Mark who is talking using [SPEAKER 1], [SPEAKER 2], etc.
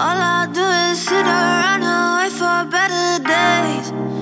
[SPEAKER 1] All I do is sit around and wait for better days.